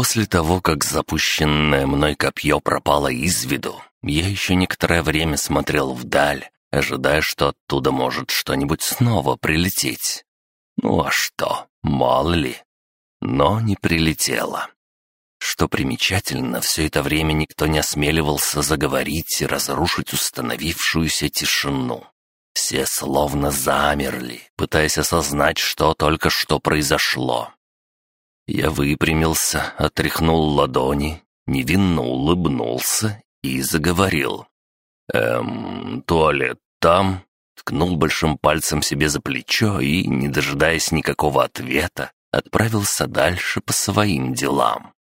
После того, как запущенное мной копье пропало из виду, я еще некоторое время смотрел вдаль, ожидая, что оттуда может что-нибудь снова прилететь. Ну а что, мало ли. Но не прилетело. Что примечательно, все это время никто не осмеливался заговорить и разрушить установившуюся тишину. Все словно замерли, пытаясь осознать, что только что произошло. Я выпрямился, отряхнул ладони, невинно улыбнулся и заговорил. «Эм, туалет там?» Ткнул большим пальцем себе за плечо и, не дожидаясь никакого ответа, отправился дальше по своим делам.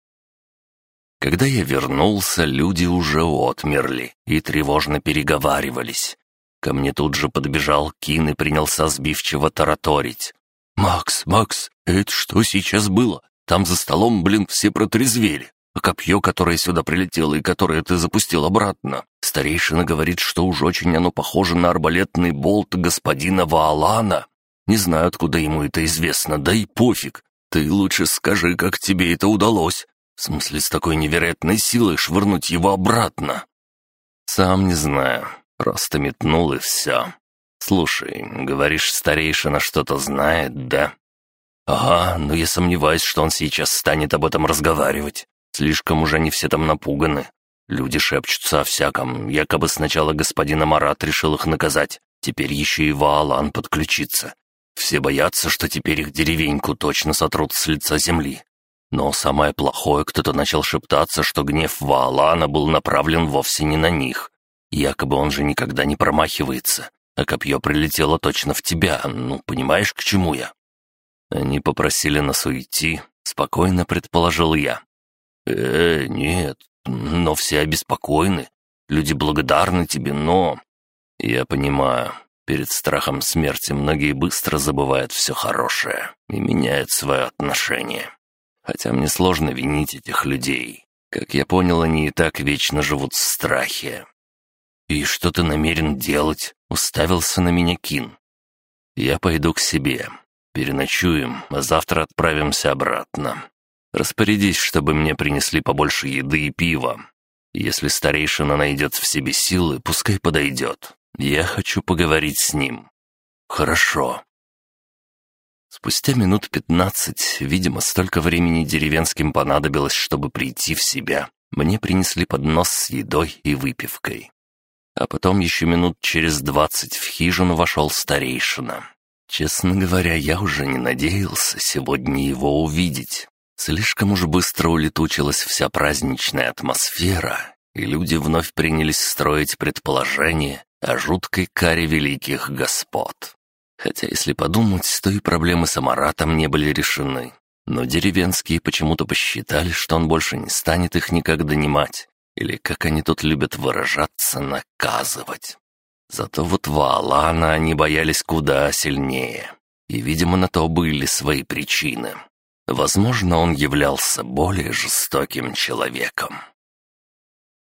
Когда я вернулся, люди уже отмерли и тревожно переговаривались. Ко мне тут же подбежал Кин и принялся сбивчиво тараторить. «Макс, Макс, это что сейчас было? Там за столом, блин, все протрезвели. А копье, которое сюда прилетело и которое ты запустил обратно, старейшина говорит, что уж очень оно похоже на арбалетный болт господина Ваалана. Не знаю, откуда ему это известно, да и пофиг. Ты лучше скажи, как тебе это удалось. В смысле, с такой невероятной силой швырнуть его обратно? Сам не знаю. Просто метнул и все. Слушай, говоришь, старейшина что-то знает, да? Ага, но я сомневаюсь, что он сейчас станет об этом разговаривать. Слишком уже не все там напуганы. Люди шепчутся о всяком, якобы сначала господин Амарат решил их наказать, теперь еще и Ваалан подключится. Все боятся, что теперь их деревеньку точно сотрут с лица земли. Но самое плохое, кто-то начал шептаться, что гнев Ваалана был направлен вовсе не на них. Якобы он же никогда не промахивается, а копье прилетело точно в тебя, ну, понимаешь, к чему я? Они попросили нас уйти, спокойно предположил я. «Э, нет, но все обеспокоены. Люди благодарны тебе, но...» «Я понимаю, перед страхом смерти многие быстро забывают все хорошее и меняют свое отношение. Хотя мне сложно винить этих людей. Как я понял, они и так вечно живут в страхе. «И что ты намерен делать?» — уставился на меня Кин. «Я пойду к себе. Переночуем, а завтра отправимся обратно. Распорядись, чтобы мне принесли побольше еды и пива. Если старейшина найдет в себе силы, пускай подойдет. Я хочу поговорить с ним». «Хорошо». Спустя минут пятнадцать, видимо, столько времени деревенским понадобилось, чтобы прийти в себя, мне принесли поднос с едой и выпивкой. А потом еще минут через двадцать в хижину вошел старейшина. Честно говоря, я уже не надеялся сегодня его увидеть. Слишком уж быстро улетучилась вся праздничная атмосфера, и люди вновь принялись строить предположения о жуткой каре великих господ. Хотя, если подумать, то и проблемы с Амаратом не были решены. Но деревенские почему-то посчитали, что он больше не станет их никак донимать, или, как они тут любят выражаться, наказывать. Зато вот Ваалана они боялись куда сильнее. И, видимо, на то были свои причины. Возможно, он являлся более жестоким человеком.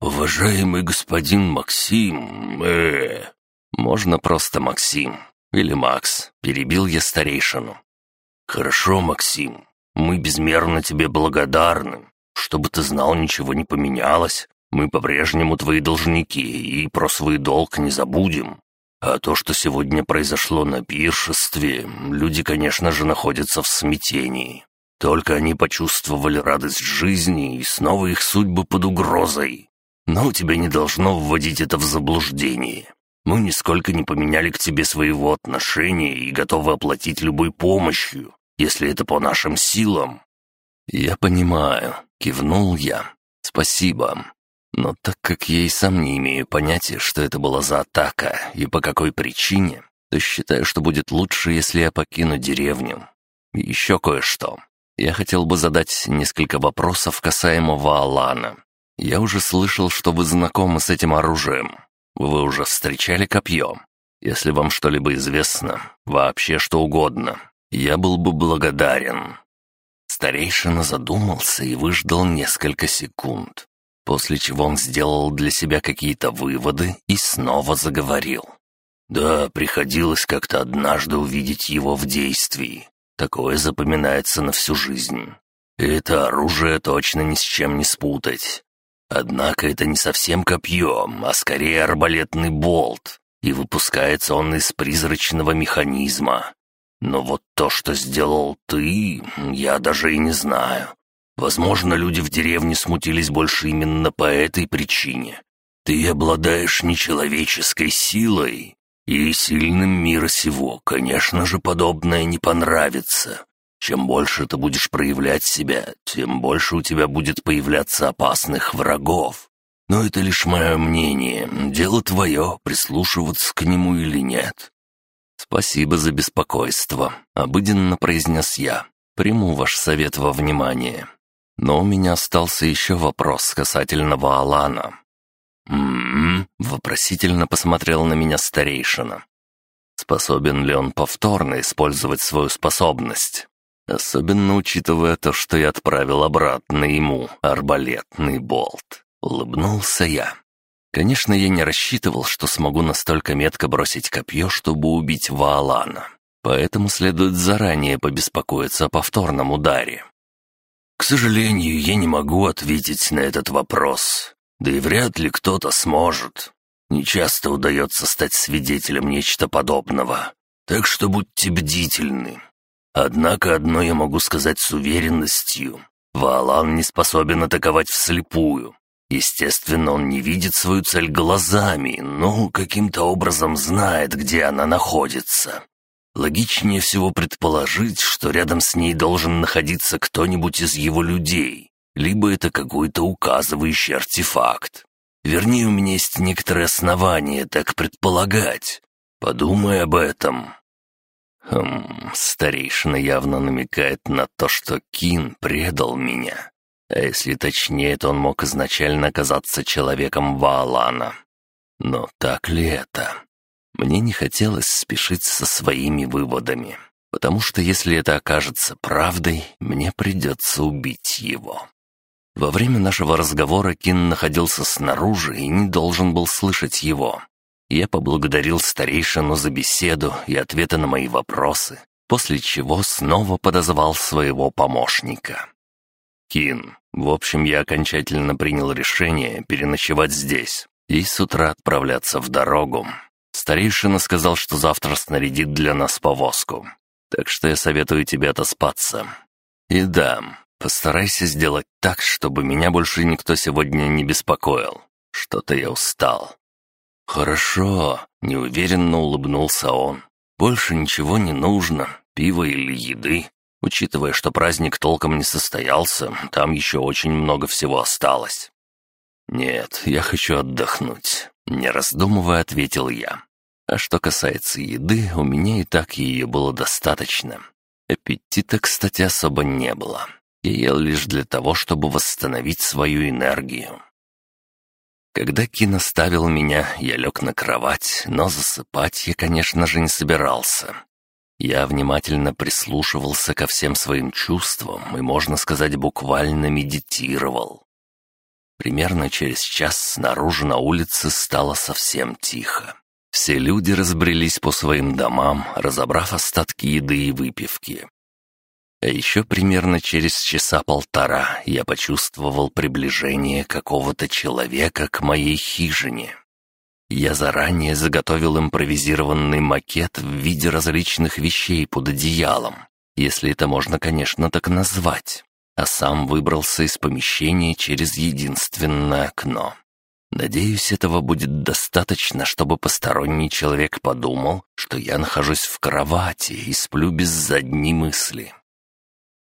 «Уважаемый господин Максим, э, Можно просто Максим. Или Макс. Перебил я старейшину. «Хорошо, Максим. Мы безмерно тебе благодарны. Чтобы ты знал, ничего не поменялось. Мы по-прежнему твои должники и про свой долг не забудем. А то, что сегодня произошло на пиршестве, люди, конечно же, находятся в смятении. Только они почувствовали радость жизни, и снова их судьбы под угрозой. Но тебя не должно вводить это в заблуждение. Мы нисколько не поменяли к тебе своего отношения и готовы оплатить любой помощью, если это по нашим силам». «Я понимаю», — кивнул я. «Спасибо. Но так как я и сам не имею понятия, что это была за атака и по какой причине, то считаю, что будет лучше, если я покину деревню. И еще кое-что. Я хотел бы задать несколько вопросов касаемого Алана. Я уже слышал, что вы знакомы с этим оружием. Вы уже встречали копье. Если вам что-либо известно, вообще что угодно, я был бы благодарен». Старейшина задумался и выждал несколько секунд, после чего он сделал для себя какие-то выводы и снова заговорил. «Да, приходилось как-то однажды увидеть его в действии. Такое запоминается на всю жизнь. Это оружие точно ни с чем не спутать. Однако это не совсем копье, а скорее арбалетный болт, и выпускается он из призрачного механизма. Но вот то, что сделал ты, я даже и не знаю. Возможно, люди в деревне смутились больше именно по этой причине. Ты обладаешь нечеловеческой силой, и сильным мира сего, конечно же, подобное не понравится. Чем больше ты будешь проявлять себя, тем больше у тебя будет появляться опасных врагов. Но это лишь мое мнение. Дело твое, прислушиваться к нему или нет. «Спасибо за беспокойство», — обыденно произнес я. «Приму ваш совет во внимание. Но у меня остался еще вопрос касательно Ваалана. «М-м-м», вопросительно посмотрел на меня старейшина. Способен ли он повторно использовать свою способность? Особенно учитывая то, что я отправил обратно ему арбалетный болт. Улыбнулся я. Конечно, я не рассчитывал, что смогу настолько метко бросить копье, чтобы убить Ваалана. Поэтому следует заранее побеспокоиться о повторном ударе. «К сожалению, я не могу ответить на этот вопрос. Да и вряд ли кто-то сможет. Нечасто удается стать свидетелем нечто подобного. Так что будьте бдительны. Однако одно я могу сказать с уверенностью. Ваалан не способен атаковать вслепую. Естественно, он не видит свою цель глазами, но каким-то образом знает, где она находится. Логичнее всего предположить, что рядом с ней должен находиться кто-нибудь из его людей, либо это какой-то указывающий артефакт. Вернее, у меня есть некоторые основания так предполагать. Подумай об этом. Хм, старейшина явно намекает на то, что Кин предал меня. А если точнее, то он мог изначально оказаться человеком Ваалана. Но так ли это? Мне не хотелось спешить со своими выводами, потому что если это окажется правдой, мне придется убить его. Во время нашего разговора Кин находился снаружи и не должен был слышать его. Я поблагодарил старейшину за беседу и ответы на мои вопросы, после чего снова подозвал своего помощника. «Кин, в общем, я окончательно принял решение переночевать здесь и с утра отправляться в дорогу. Старейшина сказал, что завтра снарядит для нас повозку, так что я советую тебе отоспаться. И да, Постарайся сделать так, чтобы меня больше никто сегодня не беспокоил. Что-то я устал». «Хорошо», — неуверенно улыбнулся он. «Больше ничего не нужно, пива или еды. Учитывая, что праздник толком не состоялся, там еще очень много всего осталось». «Нет, я хочу отдохнуть», — не раздумывая ответил я. А что касается еды, у меня и так ее было достаточно. Аппетита, кстати, особо не было. Я ел лишь для того, чтобы восстановить свою энергию. Когда Кин оставил меня, я лег на кровать, но засыпать я, конечно же, не собирался. Я внимательно прислушивался ко всем своим чувствам и, можно сказать, буквально медитировал. Примерно через час снаружи на улице стало совсем тихо. Все люди разбрелись по своим домам, разобрав остатки еды и выпивки. А еще примерно через часа полтора я почувствовал приближение какого-то человека к моей хижине. Я заранее заготовил импровизированный макет в виде различных вещей под одеялом, если это можно, конечно, так назвать, а сам выбрался из помещения через единственное окно. Надеюсь, этого будет достаточно, чтобы посторонний человек подумал, что я нахожусь в кровати и сплю без задней мысли.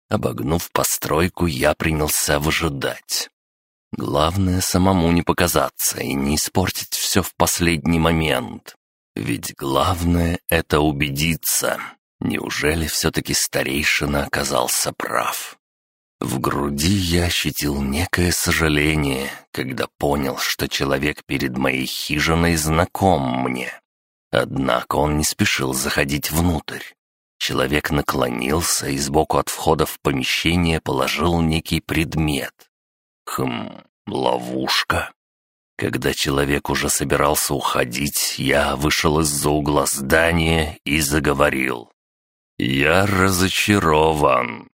Обогнув постройку, я принялся выжидать. Главное, самому не показаться и не испортить все в последний момент. Ведь главное — это убедиться. Неужели все-таки старейшина оказался прав? В груди я ощутил некое сожаление, когда понял, что человек перед моей хижиной знаком мне. Однако он не спешил заходить внутрь. Человек наклонился и сбоку от входа в помещение положил некий предмет. Хм, ловушка. Когда человек уже собирался уходить, я вышел из-за угла здания и заговорил. «Я разочарован.